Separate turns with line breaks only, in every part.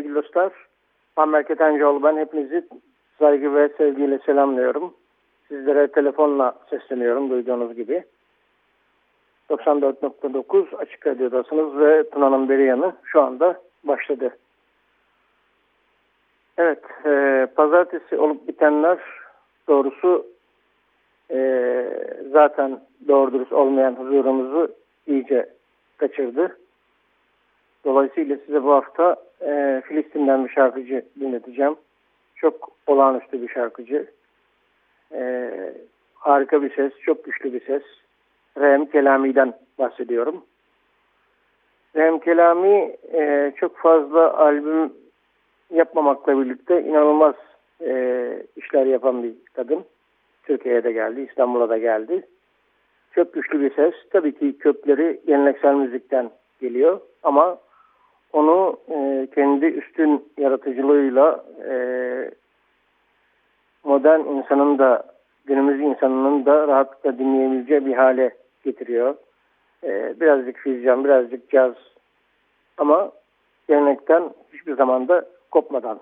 dostlar. Muammer Ketencoğlu ben. Hepinizi saygı ve sevgiyle selamlıyorum. Sizlere telefonla sesleniyorum duyduğunuz gibi. 94.9 Açık Radyo'dasınız ve Tuna'nın beri yanı şu anda başladı. Evet, e, pazartesi olup bitenler doğrusu e, zaten doğru dürüst olmayan huzurumuzu iyice kaçırdı. Dolayısıyla size bu hafta e, Filistin'den bir şarkıcı dinleteceğim. Çok olağanüstü bir şarkıcı. E, harika bir ses, çok güçlü bir ses. Rehem Kelami'den bahsediyorum. Rehem Kelami e, çok fazla albüm yapmamakla birlikte inanılmaz e, işler yapan bir kadın. Türkiye'ye de geldi, İstanbul'a da geldi. Çok güçlü bir ses. Tabii ki kökleri geleneksel müzikten geliyor ama onu e, kendi üstün yaratıcılığıyla e, modern insanın da günümüz insanının da rahatlıkla dinleyebileceği bir hale getiriyor. E, birazcık füzyon, birazcık caz ama gelenekten hiçbir zamanda kopmadan.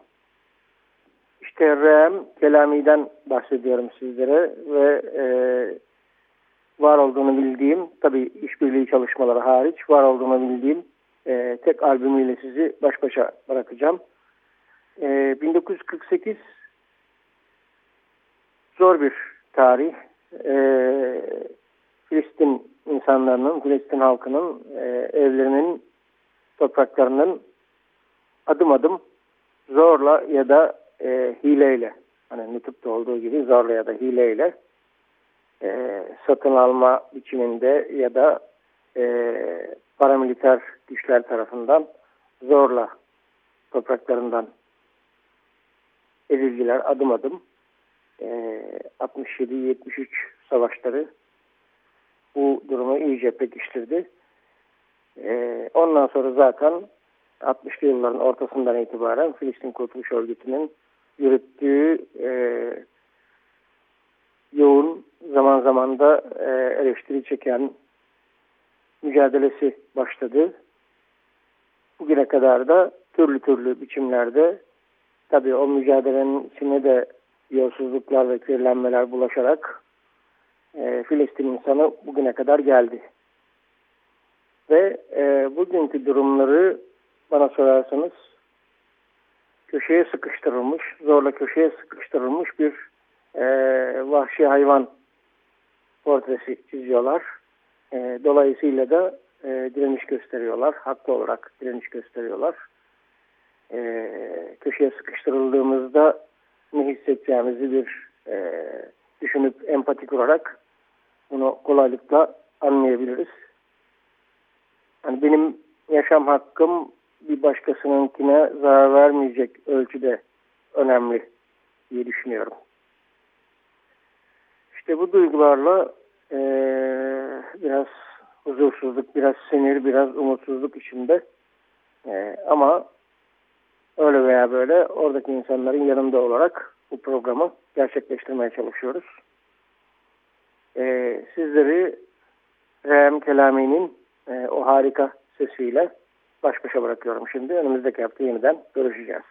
İşte Rem Kelami'den bahsediyorum sizlere ve e, var olduğunu bildiğim, tabii işbirliği çalışmaları hariç var olduğunu bildiğim e, tek albümüyle sizi baş başa bırakacağım. E, 1948 zor bir tarih. E, Filistin insanlarının, Filistin halkının e, evlerinin, topraklarının adım adım zorla ya da e, hileyle, hani NUTUP'ta olduğu gibi zorla ya da hileyle e, satın alma biçiminde ya da e, paramiliter güçler tarafından zorla topraklarından edildiler adım adım. E, 67-73 savaşları bu durumu iyice pekiştirdi. E, ondan sonra zaten 60'lı yılların ortasından itibaren Filistin Kurtuluş Örgütü'nün yürüttüğü e, yoğun zaman zaman da e, eleştiri çeken mücadelesi başladı. Bugüne kadar da türlü türlü biçimlerde tabii o mücadelenin içine de yolsuzluklar ve kirlenmeler bulaşarak e, Filistin insanı bugüne kadar geldi. Ve e, bugünkü durumları bana sorarsanız köşeye sıkıştırılmış, zorla köşeye sıkıştırılmış bir e, vahşi hayvan portresi çiziyorlar. E, dolayısıyla da e, direniş gösteriyorlar. Haklı olarak direniş gösteriyorlar. E, köşeye sıkıştırıldığımızda ne hissedeceğimizi bir e, düşünüp empati kurarak bunu kolaylıkla anlayabiliriz. Yani benim yaşam hakkım bir başkasınınkine zarar vermeyecek ölçüde önemli diye düşünüyorum. İşte bu duygularla e, biraz huzursuzluk, biraz sinir, biraz umutsuzluk içinde. E, ama
öyle veya böyle oradaki insanların yanında olarak bu programı gerçekleştirmeye çalışıyoruz. Ee, sizleri Rem Kelami'nin e, o harika sesiyle baş başa bırakıyorum şimdi. Önümüzdeki hafta yeniden görüşeceğiz.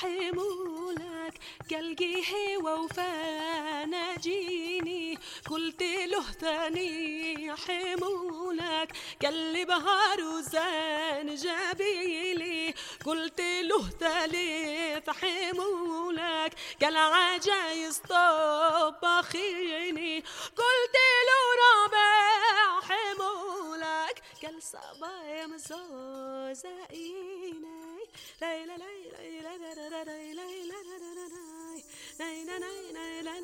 حمولك قلقي هوى وفانا جيني قلت له ثاني حمولك قال بهار وزان جابيلي قلت له ثالث حمولك قال عجايز طبخيني قلت صبايا مزو زيني ليلى ليلى ليلى ليلى ليلى ليلى ليلى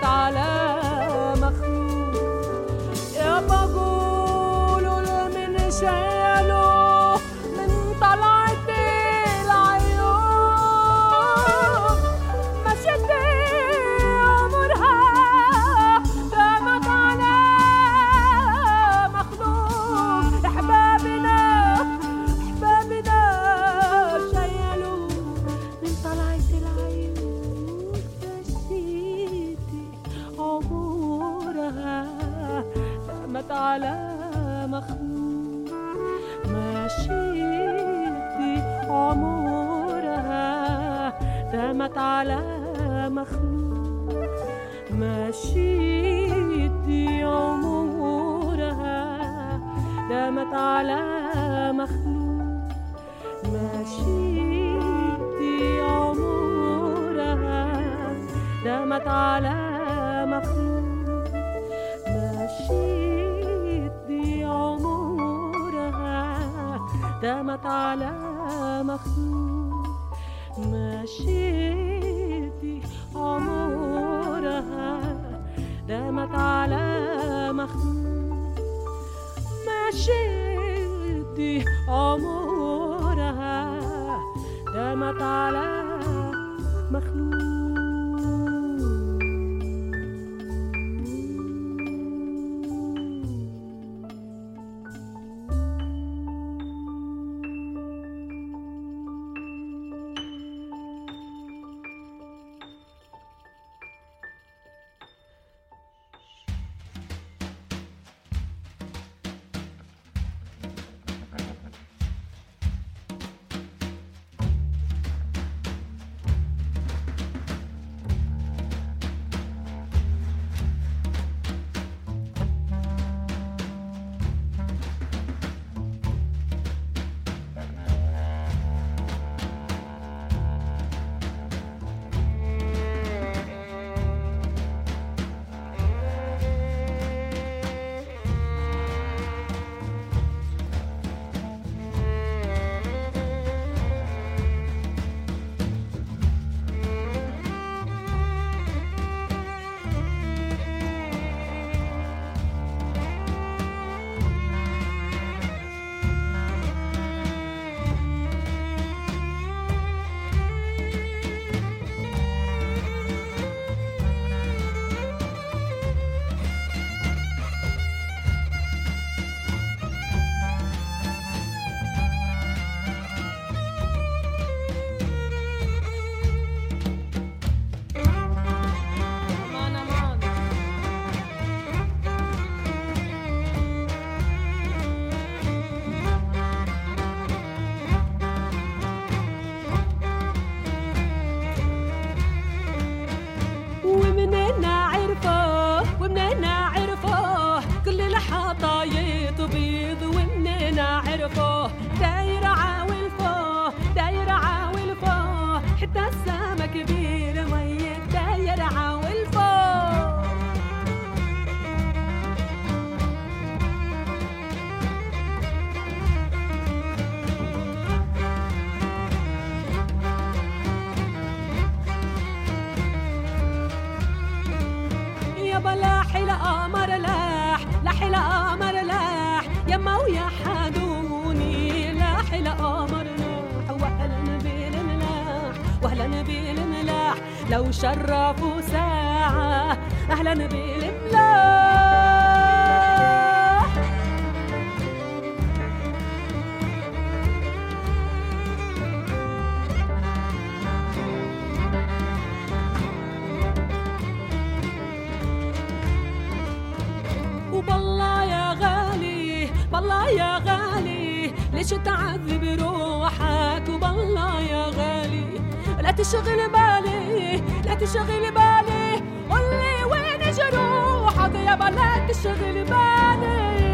Allah. 旅行 لو شرفوا ساعة أهلا بالملاح وبالله يا غالي بالله يا غالي ليش تعذب روحك؟ وبالله يا غالي. لا تشغل بالي لا تشغل بالي. قولي وين جروحك يا بلا تشغل بالي.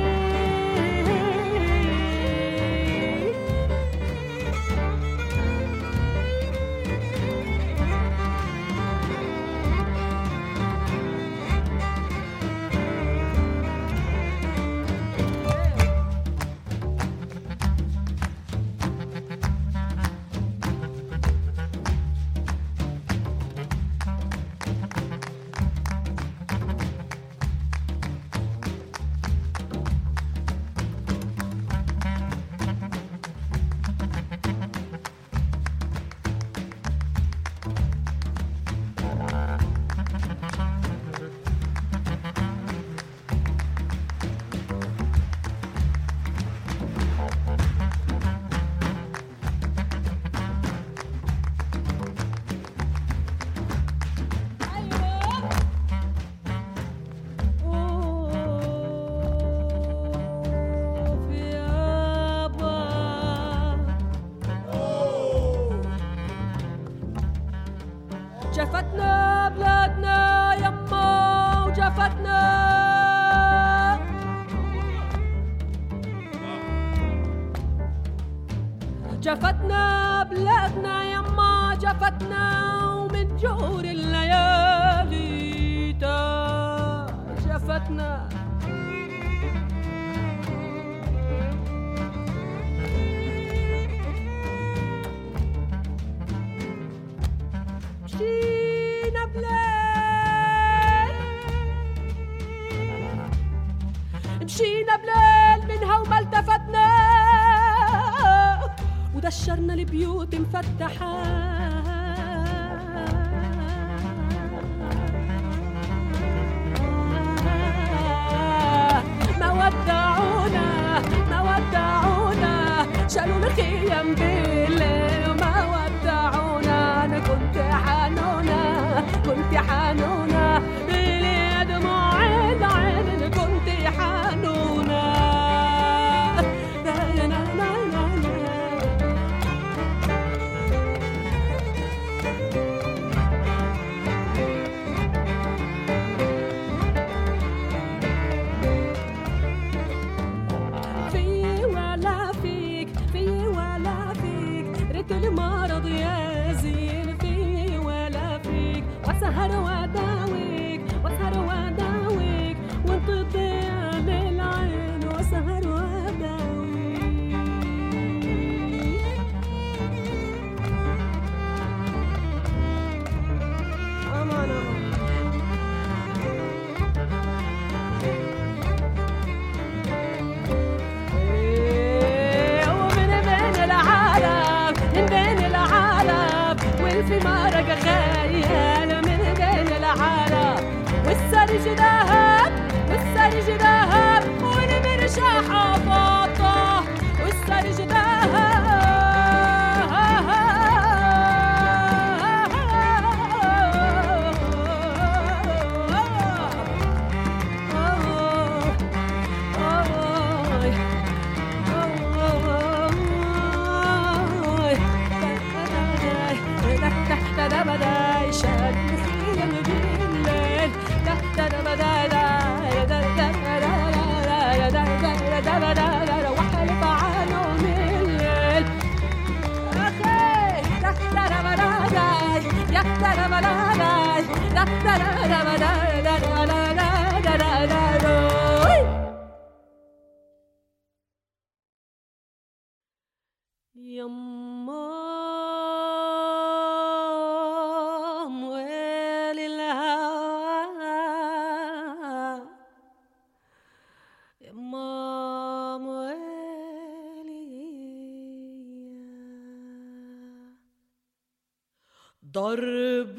ضرب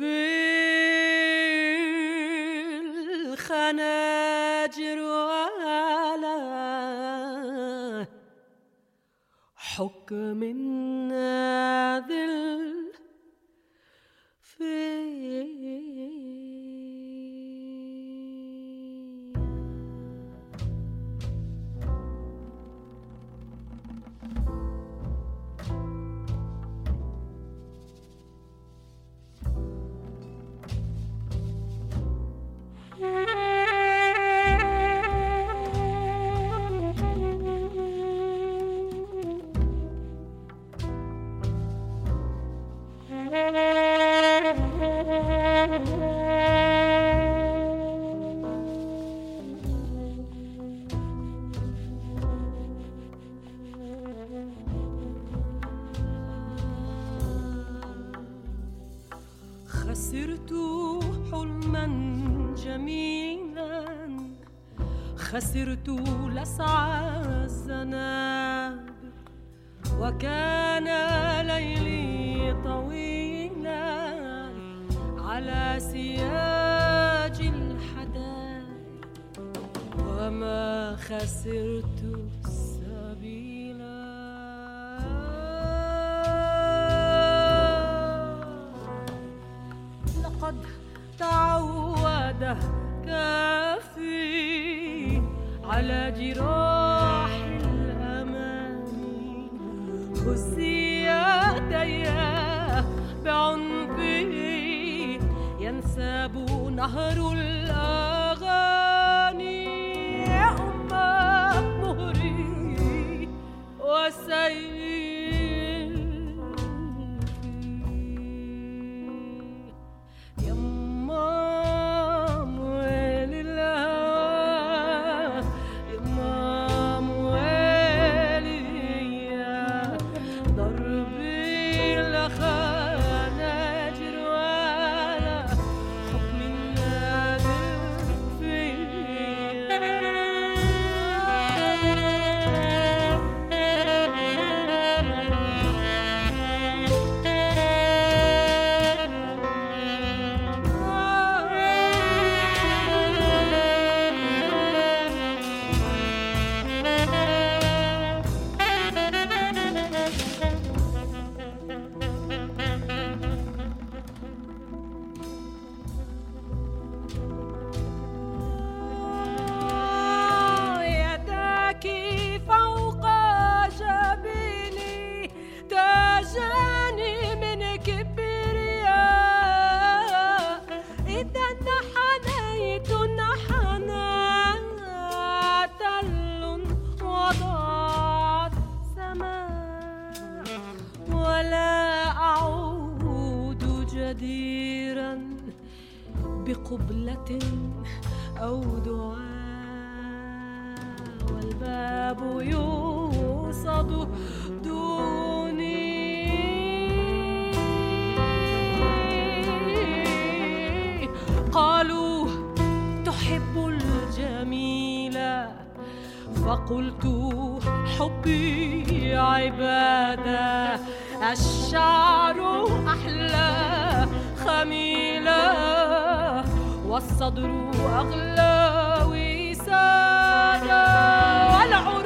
الخناجر على حكم على جراح الأماني. خزي يديه بعنفه ينساب نهر الأماني فقلت حبي عبادة الشعر أحلى خميلة والصدر أغلى وسادة. والعود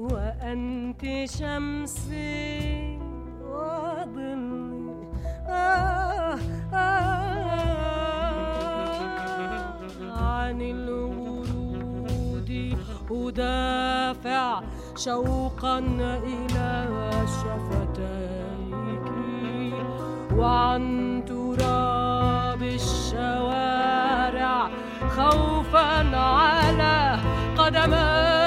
وأنت شمسي وظلي آه،, آه آه عن الورود أدافع شوقا إلى شفتيك. وعن تراب الشوارع خوفا على قدمي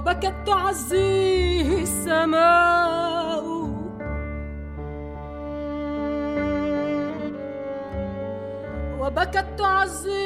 وبكت تعزيه السماء. وبكت تعزيه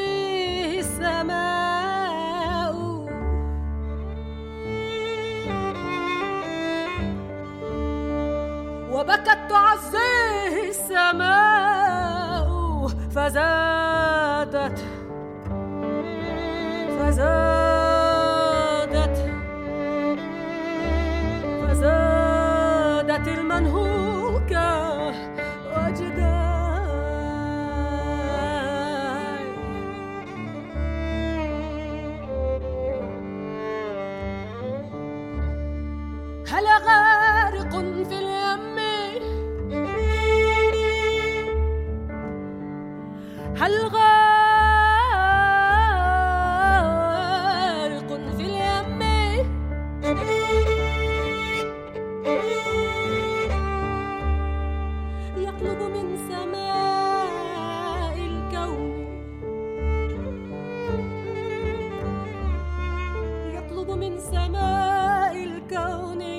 من سماء الكون.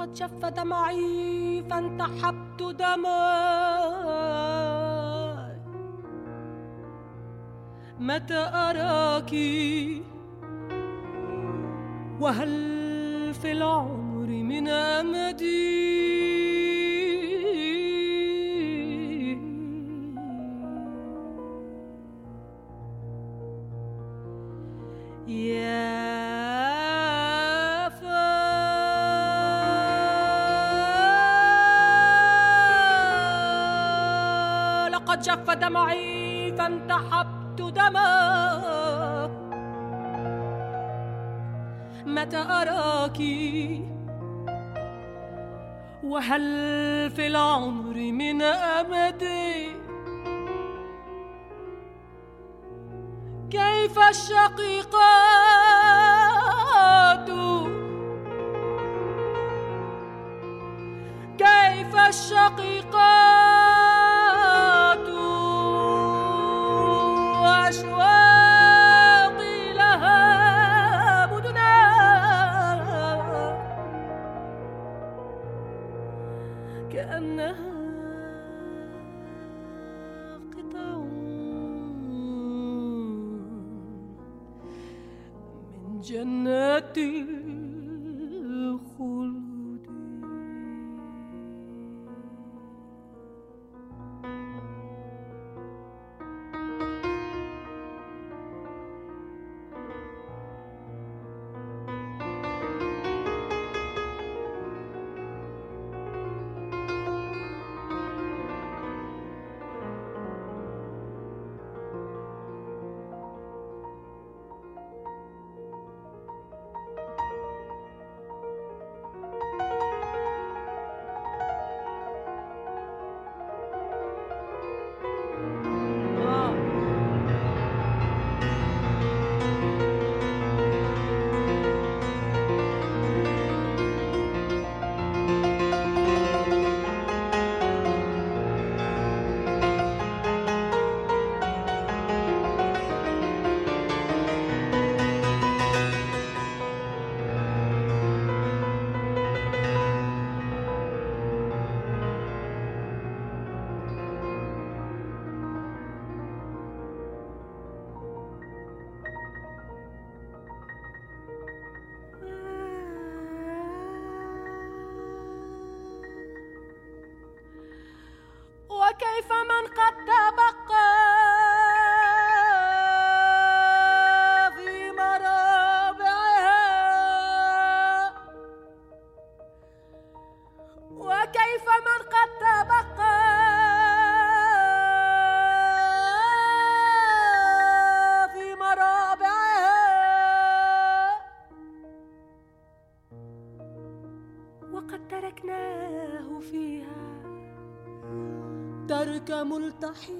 لقد جف دمعي فانتحبت دماي متى أراك؟ وهل لقد جف دمعي فانتحبت دما. متى أراك؟ وهل في العمر من أمدي كيف الشقيقات؟ كيف الشقيقات؟ ملتحي.